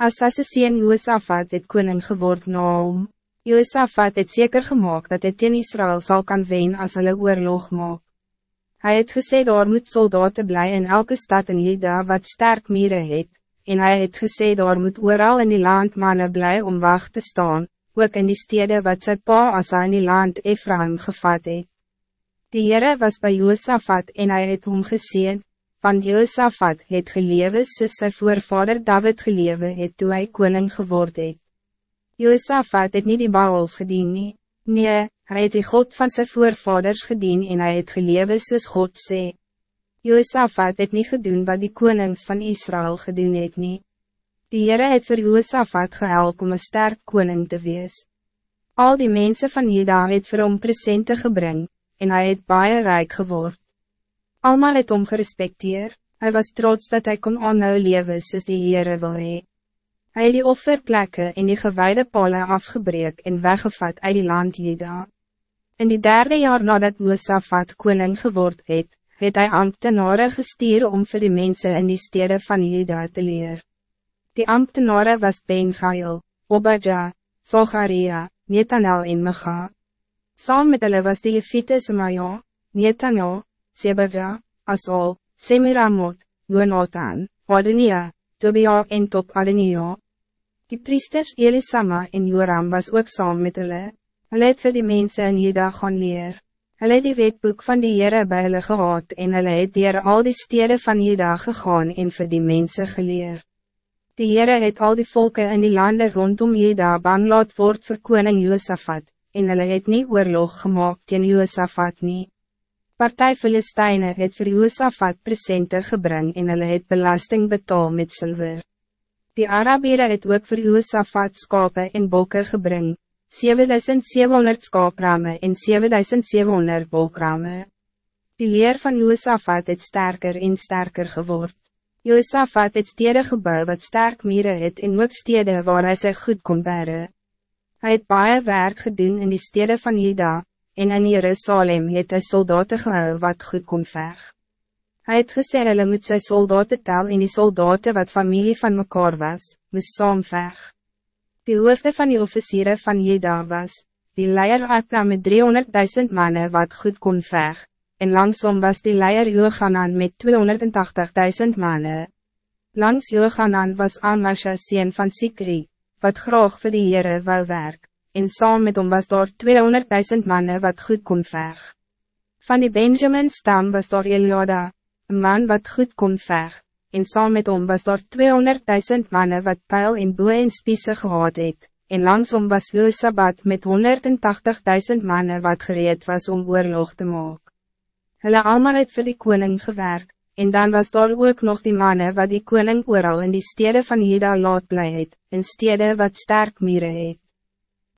Asasse sien Joosafat het koning geword na hom. Joosafat het zeker gemaakt dat het teen Israël zal kan wen als hulle oorlog maak. Hij het gesê daar moet soldaten blij in elke stad in Juda wat sterk mire het, en hij het gesê daar moet ooral in die land manne blij om wacht te staan, ook in die stede wat sy pa as in die land Ephraim gevat het. Die Heere was bij Joosafat en hij het hom geseen, van Joosafat het gelewe soos sy voorvader David gelewe het toe hy koning geword het. Joosafat het niet die Baals gedien nie, nee, hy het die God van zijn voorvaders gedien en hij het gelewe soos God sê. Joosafat het niet gedoen wat die konings van Israël gedoen het nie. Die Heere het vir Joosafat gehelp om een sterk koning te wees. Al die mensen van Juda het vir hom presente gebring, en hij het baie rijk geword. Almal het hom gerespekteer, hy was trots dat hij kon aanhou lewe soos die Heere wil hee. Hij het die offerplekke en die gewijde pole afgebreek en weggevat uit die land Juda. In die derde jaar nadat Moosafat koning geword het, het hy ambtenare gestuur om voor die mensen in die stede van Juda te leer. Die ambtenare was Ben Gael, Obadja, Zogaria, Netanel en Mega. Saam met hulle was die Jefite Semaja, Netanel, Sebega, Asol, Semiramot, Jonathan, Adenia, Tobia en Top Adenia. Die priesters Elisama en Joram was ook saam met hulle. Hulle het vir die mense in Juda gaan leer. Hulle het die wetboek van die Heere by hulle gehad en hulle het dier al die steden van Juda gegaan en vir die mense geleer. Die Heere het al die volken in die landen rondom Juda bang laat word vir koning Joosafat, en hulle het nie oorlog gemaakt teen Joosafat nie. Partij Filisteine het vir Joosafat presente gebring en hulle het belasting betaal met zilver. Die Arabieren het ook vir Joosafat skape en bokke gebring, 7700 skaaprame en 7700 bolkrame. Die leer van Joosafat het sterker en sterker geword. Joosafat het stede gebouw wat sterk mire het en ook stede waar hy sy goed kon bere. Hy het baie werk gedoen in die stede van Juda, en in Jerusalem het hy soldaten gehou wat goed kon veg. Hy het gesê hulle moet sy soldaten tel en die soldaten wat familie van mekaar was, moes saam veg. Die hoofde van die officieren van Juda was, die leier Akna met 300.000 mannen wat goed kon veg, en langsom was die leier Johanan met 280.000 mannen. Langs Johanan was Amasha sien van Sikri, wat graag voor die Heere wou werk en saam met hom was daar 200.000 mannen wat goed kon veg. Van die Benjamin stam was daar Eliada, een man wat goed kon veg, en saam met hom was daar 200.000 mannen wat pijl en boe en spiese gehad het, en langsom was Joosabat met 180.000 mannen wat gereed was om oorlog te maak. Hulle allemaal het vir die koning gewerk, en dan was daar ook nog die mannen wat die koning ooral in die steden van Juda laat blij het, in steden wat sterk mieren het.